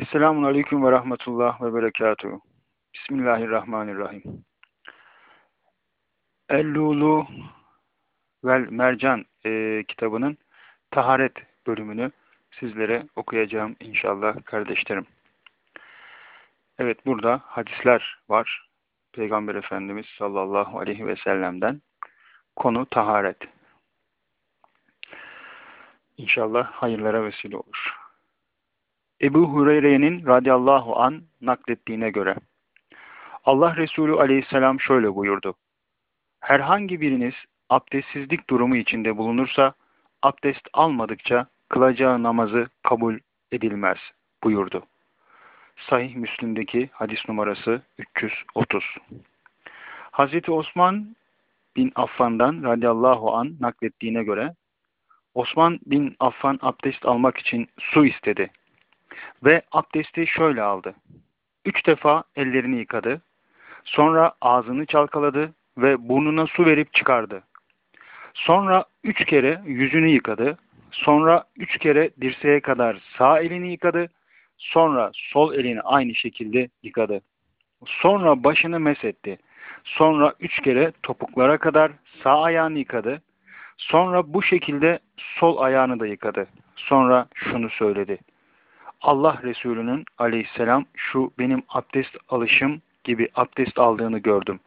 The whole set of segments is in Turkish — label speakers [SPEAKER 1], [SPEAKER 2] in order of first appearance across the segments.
[SPEAKER 1] Esselamun Aleyküm ve Rahmetullah ve Berekatuhu. Bismillahirrahmanirrahim. El-Lulu vel Mercan e, kitabının taharet bölümünü sizlere okuyacağım inşallah kardeşlerim. Evet burada hadisler var. Peygamber Efendimiz sallallahu aleyhi ve sellem'den. Konu taharet. İnşallah hayırlara vesile olur. Ebu Hureyre'nin radıyallahu an naklettiğine göre Allah Resulü aleyhisselam şöyle buyurdu. Herhangi biriniz abdestsizlik durumu içinde bulunursa abdest almadıkça kılacağı namazı kabul edilmez buyurdu. Sahih Müslim'deki hadis numarası 330. Hazreti Osman bin Affan'dan radıyallahu an naklettiğine göre Osman bin Affan abdest almak için su istedi. Ve abdesti şöyle aldı. Üç defa ellerini yıkadı. Sonra ağzını çalkaladı ve burnuna su verip çıkardı. Sonra üç kere yüzünü yıkadı. Sonra üç kere dirseğe kadar sağ elini yıkadı. Sonra sol elini aynı şekilde yıkadı. Sonra başını mesetti. Sonra üç kere topuklara kadar sağ ayağını yıkadı. Sonra bu şekilde sol ayağını da yıkadı. Sonra şunu söyledi. Allah Resulü'nün aleyhisselam şu benim abdest alışım gibi abdest aldığını gördüm.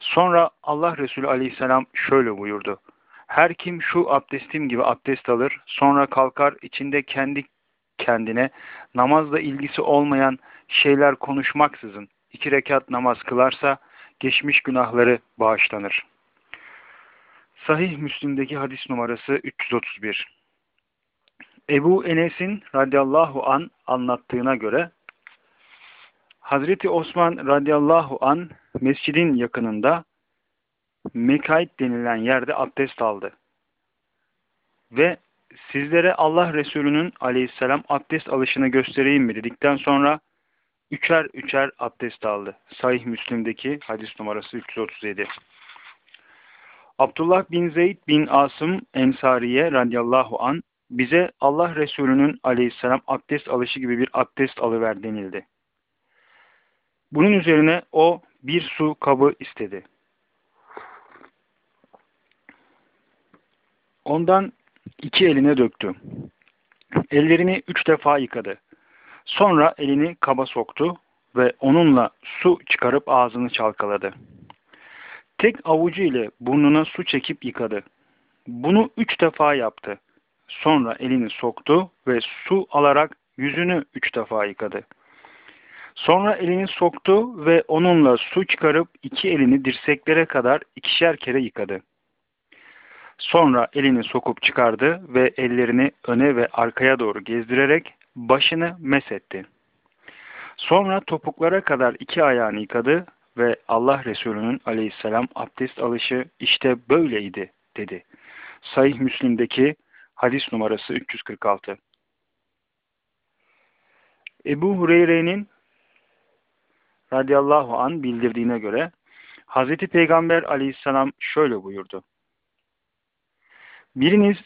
[SPEAKER 1] Sonra Allah Resulü aleyhisselam şöyle buyurdu. Her kim şu abdestim gibi abdest alır, sonra kalkar içinde kendi kendine namazla ilgisi olmayan şeyler konuşmaksızın iki rekat namaz kılarsa geçmiş günahları bağışlanır. Sahih Müslim'deki hadis numarası 331. Ebu Enes'in radıyallahu an anlattığına göre Hazreti Osman radıyallahu an mescidin yakınında Mekait denilen yerde abdest aldı. Ve sizlere Allah Resulü'nün aleyhisselam abdest alışını göstereyim mi dedikten sonra üçer üçer abdest aldı. Sahih Müslim'deki hadis numarası 337. Abdullah bin Zeyd bin Asım Ensariye radıyallahu an bize Allah Resulü'nün aleyhisselam abdest alışı gibi bir abdest alıver denildi. Bunun üzerine o bir su kabı istedi. Ondan iki eline döktü. Ellerini üç defa yıkadı. Sonra elini kaba soktu ve onunla su çıkarıp ağzını çalkaladı. Tek avucu ile burnuna su çekip yıkadı. Bunu üç defa yaptı. Sonra elini soktu ve su alarak yüzünü üç defa yıkadı. Sonra elini soktu ve onunla su çıkarıp iki elini dirseklere kadar ikişer kere yıkadı. Sonra elini sokup çıkardı ve ellerini öne ve arkaya doğru gezdirerek başını mesetti. Sonra topuklara kadar iki ayağını yıkadı ve Allah Resulü'nün aleyhisselam abdest alışı işte böyleydi dedi. Sahih Müslim'deki hadis numarası 346. Ebu Hureyre'nin radıyallahu an bildirdiğine göre Hazreti Peygamber aleyhisselam şöyle buyurdu. Biriniz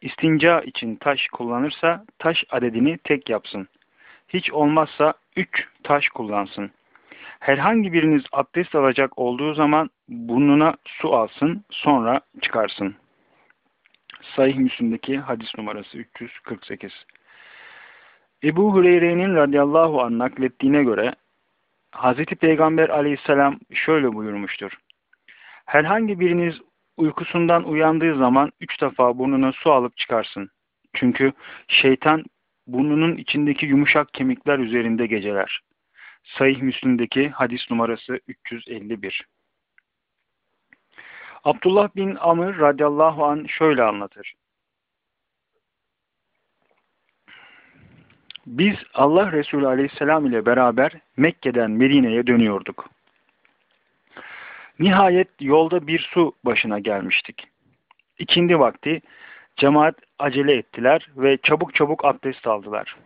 [SPEAKER 1] istinca için taş kullanırsa taş adedini tek yapsın. Hiç olmazsa üç taş kullansın. Herhangi biriniz abdest alacak olduğu zaman burnuna su alsın sonra çıkarsın. Sahih Müslim'deki hadis numarası 348. Ebu Hureyre'nin radıyallahu anh naklettiğine göre Hazreti Peygamber aleyhisselam şöyle buyurmuştur. Herhangi biriniz uykusundan uyandığı zaman üç defa burnuna su alıp çıkarsın. Çünkü şeytan burnunun içindeki yumuşak kemikler üzerinde geceler. Sahih Müslim'deki hadis numarası 351. Abdullah bin Amr radıyallahu an şöyle anlatır. Biz Allah Resulü aleyhisselam ile beraber Mekke'den Medine'ye dönüyorduk. Nihayet yolda bir su başına gelmiştik. İkindi vakti cemaat acele ettiler ve çabuk çabuk abdest aldılar.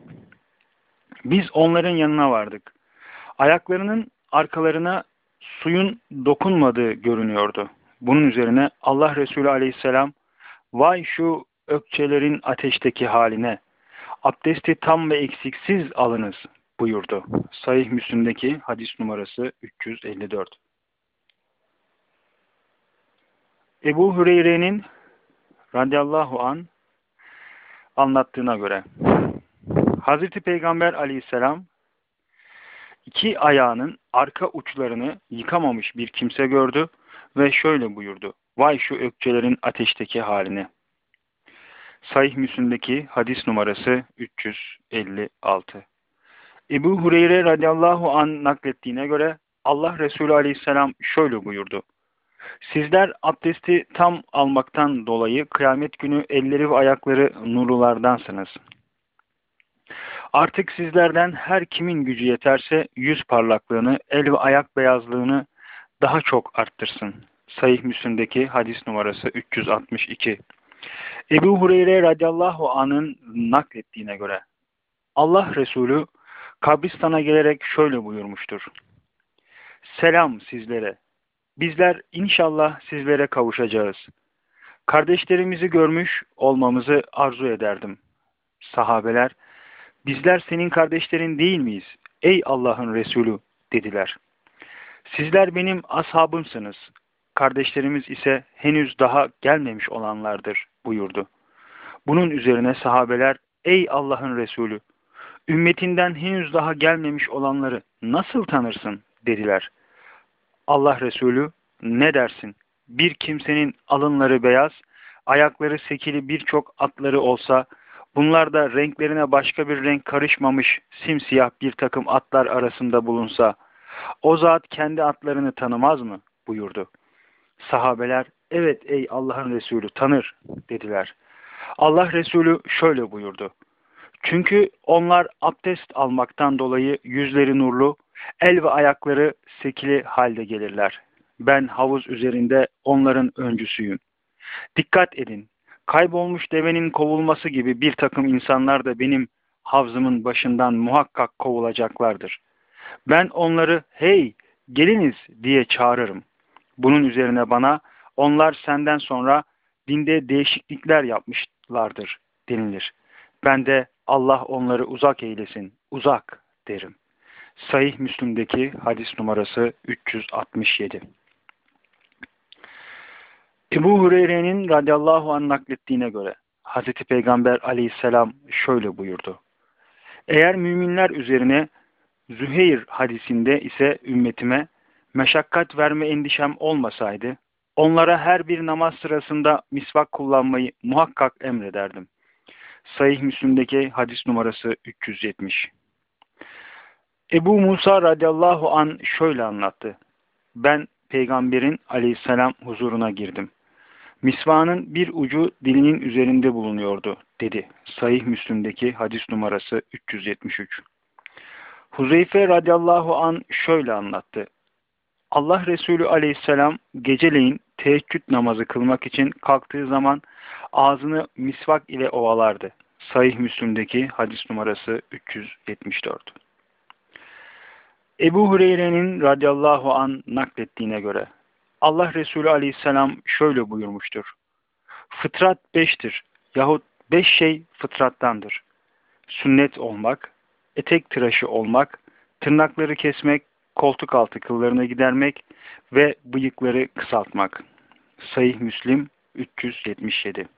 [SPEAKER 1] Biz onların yanına vardık. Ayaklarının arkalarına suyun dokunmadığı görünüyordu. Bunun üzerine Allah Resulü aleyhisselam vay şu ökçelerin ateşteki haline abdesti tam ve eksiksiz alınız buyurdu. Sahih Müslim'deki hadis numarası 354. Ebu Hureyre'nin radıyallahu an anlattığına göre Hazreti Peygamber aleyhisselam iki ayağının arka uçlarını yıkamamış bir kimse gördü ve şöyle buyurdu. Vay şu ökçelerin ateşteki haline. Sahih Müslim'deki hadis numarası 356. Ebu Hureyre radıyallahu an naklettiğine göre Allah Resulü aleyhisselam şöyle buyurdu. Sizler abdesti tam almaktan dolayı kıyamet günü elleri ve ayakları nurlulardansınız. Artık sizlerden her kimin gücü yeterse yüz parlaklığını, el ve ayak beyazlığını daha çok arttırsın. Sahih Müslim'deki hadis numarası 362. Ebu Hureyre radıyallahu anın naklettiğine göre Allah Resulü kabristana gelerek şöyle buyurmuştur. Selam sizlere. Bizler inşallah sizlere kavuşacağız. Kardeşlerimizi görmüş olmamızı arzu ederdim. Sahabeler, bizler senin kardeşlerin değil miyiz? Ey Allah'ın Resulü dediler. Sizler benim ashabımsınız. Kardeşlerimiz ise henüz daha gelmemiş olanlardır buyurdu. Bunun üzerine sahabeler, ey Allah'ın Resulü, ümmetinden henüz daha gelmemiş olanları nasıl tanırsın dediler. Allah Resulü ne dersin? Bir kimsenin alınları beyaz, ayakları sekili birçok atları olsa, bunlar da renklerine başka bir renk karışmamış simsiyah bir takım atlar arasında bulunsa, o zat kendi atlarını tanımaz mı? buyurdu. Sahabeler, evet ey Allah'ın Resulü tanır dediler. Allah Resulü şöyle buyurdu. Çünkü onlar abdest almaktan dolayı yüzleri nurlu, el ve ayakları sekili halde gelirler. Ben havuz üzerinde onların öncüsüyüm. Dikkat edin, kaybolmuş devenin kovulması gibi bir takım insanlar da benim havzımın başından muhakkak kovulacaklardır. Ben onları hey geliniz diye çağırırım. Bunun üzerine bana onlar senden sonra dinde değişiklikler yapmışlardır denilir. Ben de Allah onları uzak eylesin, uzak derim. Sahih Müslüm'deki hadis numarası 367. Ebu Hureyre'nin radıyallahu anh naklettiğine göre Hazreti Peygamber aleyhisselam şöyle buyurdu. Eğer müminler üzerine Züheyr hadisinde ise ümmetime meşakkat verme endişem olmasaydı, onlara her bir namaz sırasında misvak kullanmayı muhakkak emrederdim. Sahih Müslim'deki hadis numarası 370. Ebu Musa radıyallahu an şöyle anlattı. Ben peygamberin aleyhisselam huzuruna girdim. Misvanın bir ucu dilinin üzerinde bulunuyordu dedi. Sahih Müslim'deki hadis numarası 373. Huzeyfe radıyallahu an şöyle anlattı. Allah Resulü aleyhisselam geceleyin teheccüd namazı kılmak için kalktığı zaman ağzını misvak ile ovalardı. Sahih Müslüm'deki hadis numarası 374. Ebu Hureyre'nin radıyallahu an naklettiğine göre Allah Resulü aleyhisselam şöyle buyurmuştur. Fıtrat beştir yahut beş şey fıtrattandır. Sünnet olmak, etek tıraşı olmak, tırnakları kesmek, koltuk altı kıllarını gidermek ve bıyıkları kısaltmak. Sayih Müslim 377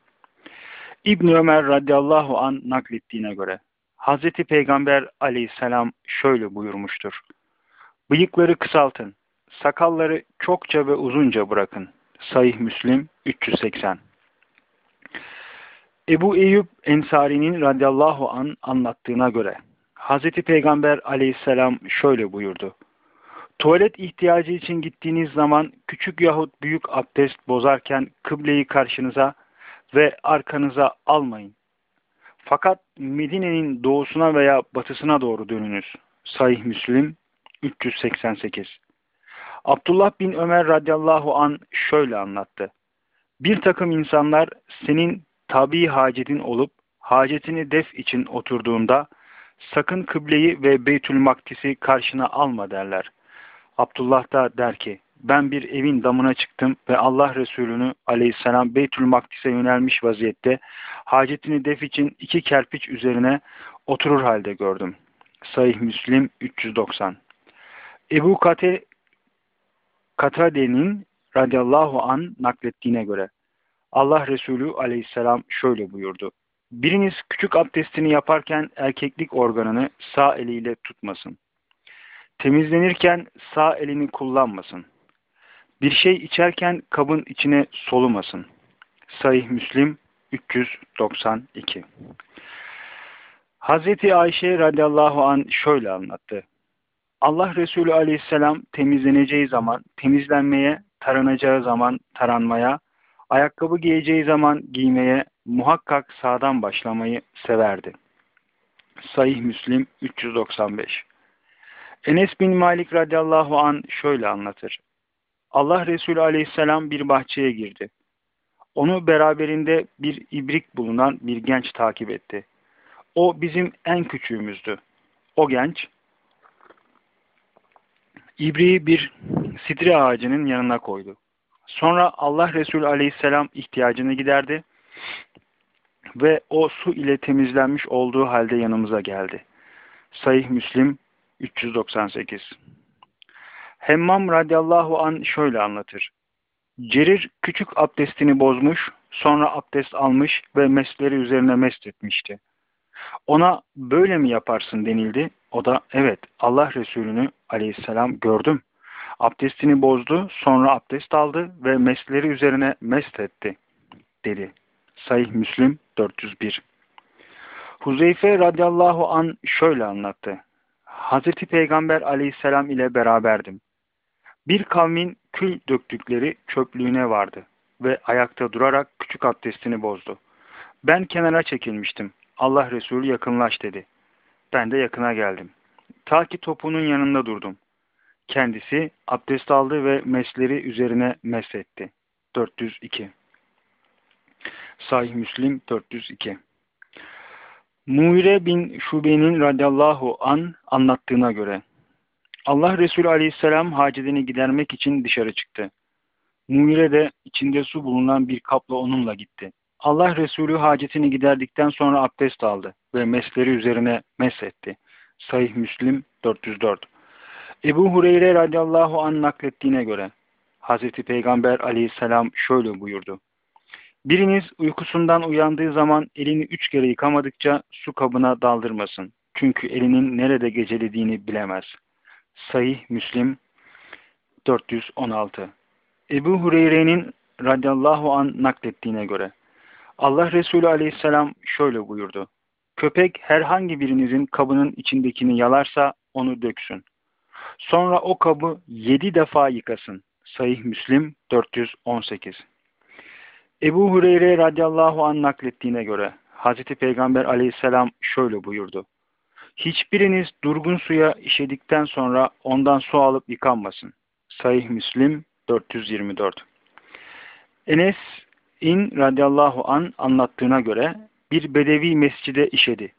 [SPEAKER 1] İbn Ömer radıyallahu an naklettiğine göre Hazreti Peygamber aleyhisselam şöyle buyurmuştur. Bıyıkları kısaltın, sakalları çokça ve uzunca bırakın. Sayih Müslim 380 Ebu Eyyub Ensari'nin radıyallahu an anlattığına göre Hazreti Peygamber aleyhisselam şöyle buyurdu. Tuvalet ihtiyacı için gittiğiniz zaman küçük yahut büyük abdest bozarken kıbleyi karşınıza ve arkanıza almayın. Fakat Medine'nin doğusuna veya batısına doğru dönünüz. Sahih Müslim 388 Abdullah bin Ömer radıyallahu an şöyle anlattı. Bir takım insanlar senin tabi hacetin olup hacetini def için oturduğunda sakın kıbleyi ve Beytül Makdis'i karşına alma derler. Abdullah da der ki ben bir evin damına çıktım ve Allah Resulü'nü aleyhisselam Beytül Makdis'e yönelmiş vaziyette hacetini def için iki kerpiç üzerine oturur halde gördüm. Sahih Müslim 390 Ebu Kate Katade'nin radıyallahu an naklettiğine göre Allah Resulü aleyhisselam şöyle buyurdu. Biriniz küçük abdestini yaparken erkeklik organını sağ eliyle tutmasın. Temizlenirken sağ elini kullanmasın. Bir şey içerken kabın içine solumasın. Sahih Müslim 392 Hazreti Ayşe radıyallahu an şöyle anlattı. Allah Resulü aleyhisselam temizleneceği zaman temizlenmeye, taranacağı zaman taranmaya, ayakkabı giyeceği zaman giymeye muhakkak sağdan başlamayı severdi. Sahih Müslim 395 Enes bin Malik radıyallahu an şöyle anlatır. Allah Resulü aleyhisselam bir bahçeye girdi. Onu beraberinde bir ibrik bulunan bir genç takip etti. O bizim en küçüğümüzdü. O genç ibriği bir sidre ağacının yanına koydu. Sonra Allah Resulü aleyhisselam ihtiyacını giderdi ve o su ile temizlenmiş olduğu halde yanımıza geldi. Sayih Müslim 398 Hemmam radıyallahu an şöyle anlatır. Cerir küçük abdestini bozmuş, sonra abdest almış ve mesleri üzerine mest etmişti. Ona böyle mi yaparsın denildi. O da evet Allah Resulü'nü aleyhisselam gördüm. Abdestini bozdu, sonra abdest aldı ve mesleri üzerine mest etti dedi. Sayih Müslim 401 Huzeyfe radıyallahu an şöyle anlattı. Hazreti Peygamber aleyhisselam ile beraberdim. Bir kavmin kül döktükleri çöplüğüne vardı ve ayakta durarak küçük abdestini bozdu. Ben kenara çekilmiştim. Allah Resulü yakınlaş dedi. Ben de yakına geldim. Ta ki topunun yanında durdum. Kendisi abdest aldı ve mesleri üzerine mesetti. 402 Sahih Müslim 402 Muire bin Şube'nin radıyallahu an anlattığına göre Allah Resulü aleyhisselam hacedini gidermek için dışarı çıktı. Muire de içinde su bulunan bir kapla onunla gitti. Allah Resulü hacetini giderdikten sonra abdest aldı ve mesleri üzerine mesetti. Sahih Müslim 404 Ebu Hureyre radıyallahu an naklettiğine göre Hazreti Peygamber aleyhisselam şöyle buyurdu. Biriniz uykusundan uyandığı zaman elini üç kere yıkamadıkça su kabına daldırmasın. Çünkü elinin nerede gecelediğini bilemez. Sahih Müslim 416 Ebu Hureyre'nin radıyallahu an naklettiğine göre Allah Resulü aleyhisselam şöyle buyurdu. Köpek herhangi birinizin kabının içindekini yalarsa onu döksün. Sonra o kabı yedi defa yıkasın. Sahih Müslim 418 Ebu Hureyre radıyallahu an naklettiğine göre Hazreti Peygamber aleyhisselam şöyle buyurdu. Hiçbiriniz durgun suya işedikten sonra ondan su alıp yıkanmasın. Sahih Müslim 424 Enes İn radıyallahu an anlattığına göre bir bedevi mescide işedi.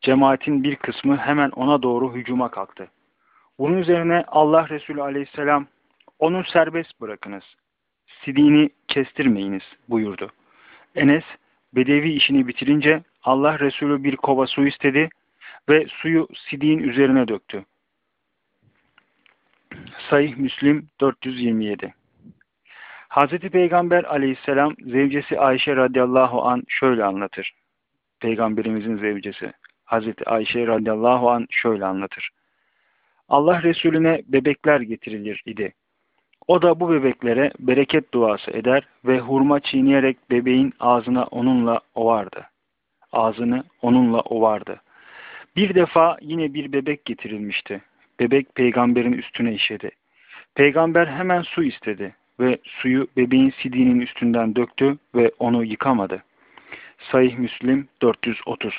[SPEAKER 1] Cemaatin bir kısmı hemen ona doğru hücuma kalktı. Bunun üzerine Allah Resulü aleyhisselam onu serbest bırakınız. Sidiğini kestirmeyiniz buyurdu. Enes bedevi işini bitirince Allah Resulü bir kova su istedi ve suyu sidiğin üzerine döktü. Sayih Müslim 427 Hazreti Peygamber aleyhisselam zevcesi Ayşe radıyallahu an şöyle anlatır. Peygamberimizin zevcesi Hazreti Ayşe radıyallahu an şöyle anlatır. Allah Resulüne bebekler getirilir idi. O da bu bebeklere bereket duası eder ve hurma çiğneyerek bebeğin ağzına onunla ovardı. Ağzını onunla ovardı. Bir defa yine bir bebek getirilmişti. Bebek peygamberin üstüne işedi. Peygamber hemen su istedi ve suyu bebeğin sidiğinin üstünden döktü ve onu yıkamadı. Sayih Müslim 430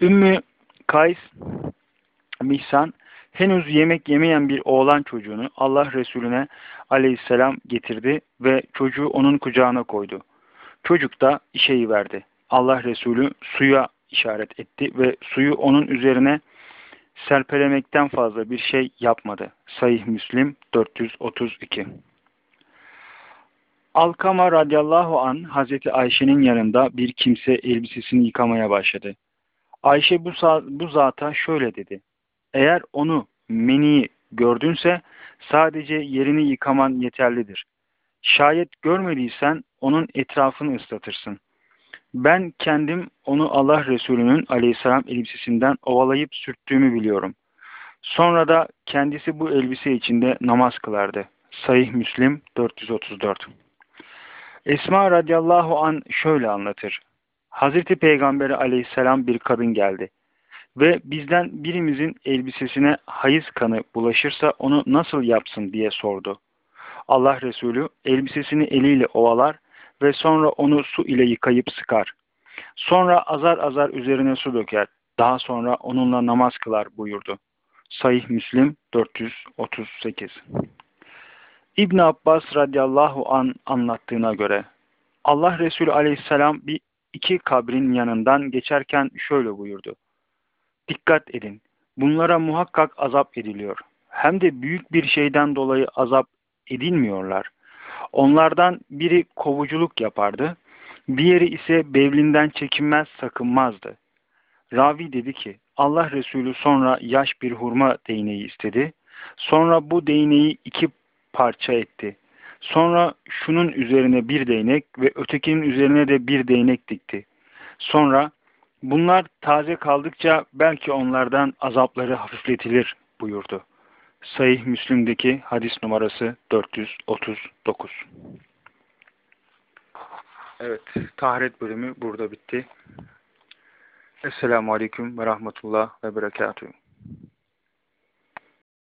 [SPEAKER 1] Ümmü Kays Mihsan henüz yemek yemeyen bir oğlan çocuğunu Allah Resulüne aleyhisselam getirdi ve çocuğu onun kucağına koydu. Çocuk da işeyi verdi. Allah Resulü suya işaret etti ve suyu onun üzerine serpelemekten fazla bir şey yapmadı. Sahih Müslim 432 Alkama radıyallahu an Hazreti Ayşe'nin yanında bir kimse elbisesini yıkamaya başladı. Ayşe bu, bu zata şöyle dedi. Eğer onu meni gördünse sadece yerini yıkaman yeterlidir. Şayet görmediysen onun etrafını ıslatırsın. Ben kendim onu Allah Resulü'nün aleyhisselam elbisesinden ovalayıp sürttüğümü biliyorum. Sonra da kendisi bu elbise içinde namaz kılardı. Sahih Müslim 434 Esma radıyallahu an şöyle anlatır. Hazreti Peygamber aleyhisselam bir kadın geldi ve bizden birimizin elbisesine hayız kanı bulaşırsa onu nasıl yapsın diye sordu. Allah Resulü elbisesini eliyle ovalar ve sonra onu su ile yıkayıp sıkar. Sonra azar azar üzerine su döker. Daha sonra onunla namaz kılar buyurdu. Sahih Müslim 438 İbn Abbas radıyallahu an anlattığına göre Allah Resulü aleyhisselam bir iki kabrin yanından geçerken şöyle buyurdu. Dikkat edin. Bunlara muhakkak azap ediliyor. Hem de büyük bir şeyden dolayı azap edilmiyorlar. Onlardan biri kovuculuk yapardı, diğeri ise bevlinden çekinmez sakınmazdı. Ravi dedi ki, Allah Resulü sonra yaş bir hurma değneği istedi. Sonra bu değneği iki parça etti. Sonra şunun üzerine bir değnek ve ötekinin üzerine de bir değnek dikti. Sonra bunlar taze kaldıkça belki onlardan azapları hafifletilir buyurdu. Sahih Müslim'deki hadis numarası 439. Evet, taharet bölümü burada bitti. Esselamu Aleyküm ve Rahmetullah ve Berekatuhu.